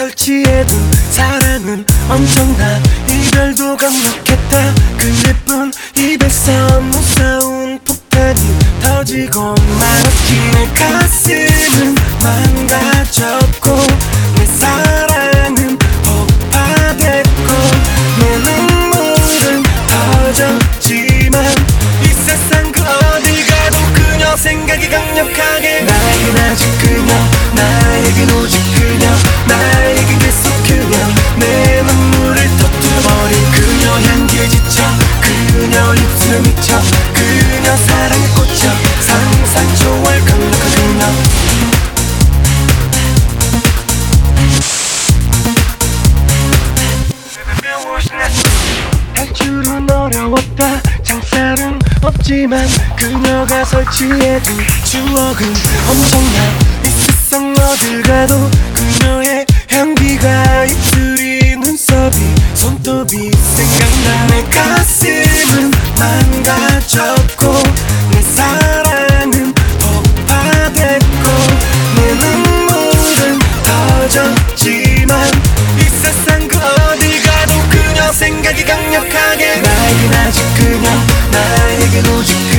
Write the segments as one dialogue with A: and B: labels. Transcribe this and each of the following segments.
A: 설치해둔 사랑은 엄청나. 이별도 강력했다. 그 예쁜 입에서 무서운 폭탄이 터지고 말았지 내 가슴은 망가졌고 내 사랑은 폭파됐고 내 눈물은 터졌지만 이 세상 그 어디 가도 그녀 생각이 강력하게 나에겐 아직 그녀 나 에겐 오직 그녀 나에겐 계속 그녀 내 눈물을 터뜨려버린 그녀 향기에 지쳐 그녀 입술에 미쳐 그녀 사랑에 꽂혀 상상 초월 강력한 그녀 탈출은 어려웠다. 장사는 없지만 그녀가 설치해둔 추억은 엄청나 어딜 가도 그녀의 향기가 입술이 눈썹이 손톱이 생각나 내 가슴은 망가졌고 내 사랑은 폭파됐고 내 눈물은 터졌지만 이 세상 그 어디 가도 그녀 생각이 강력하게 나에겐 아직 그녀 나에겐 오직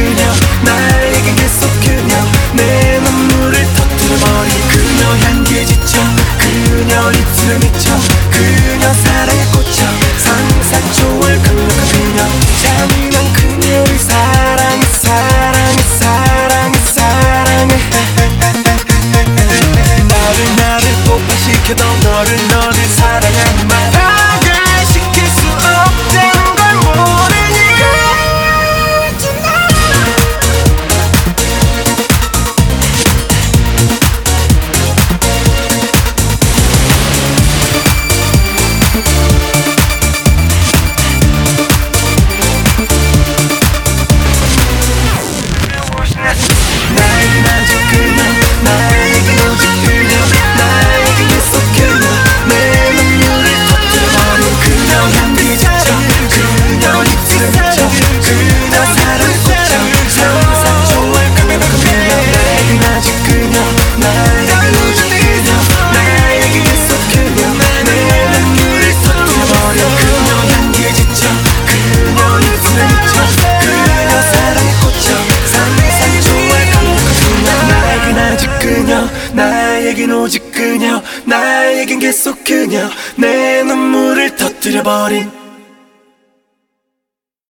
A: 나에겐 오직 그녀 나에겐 계속 그녀. 내 눈물을 터뜨려버린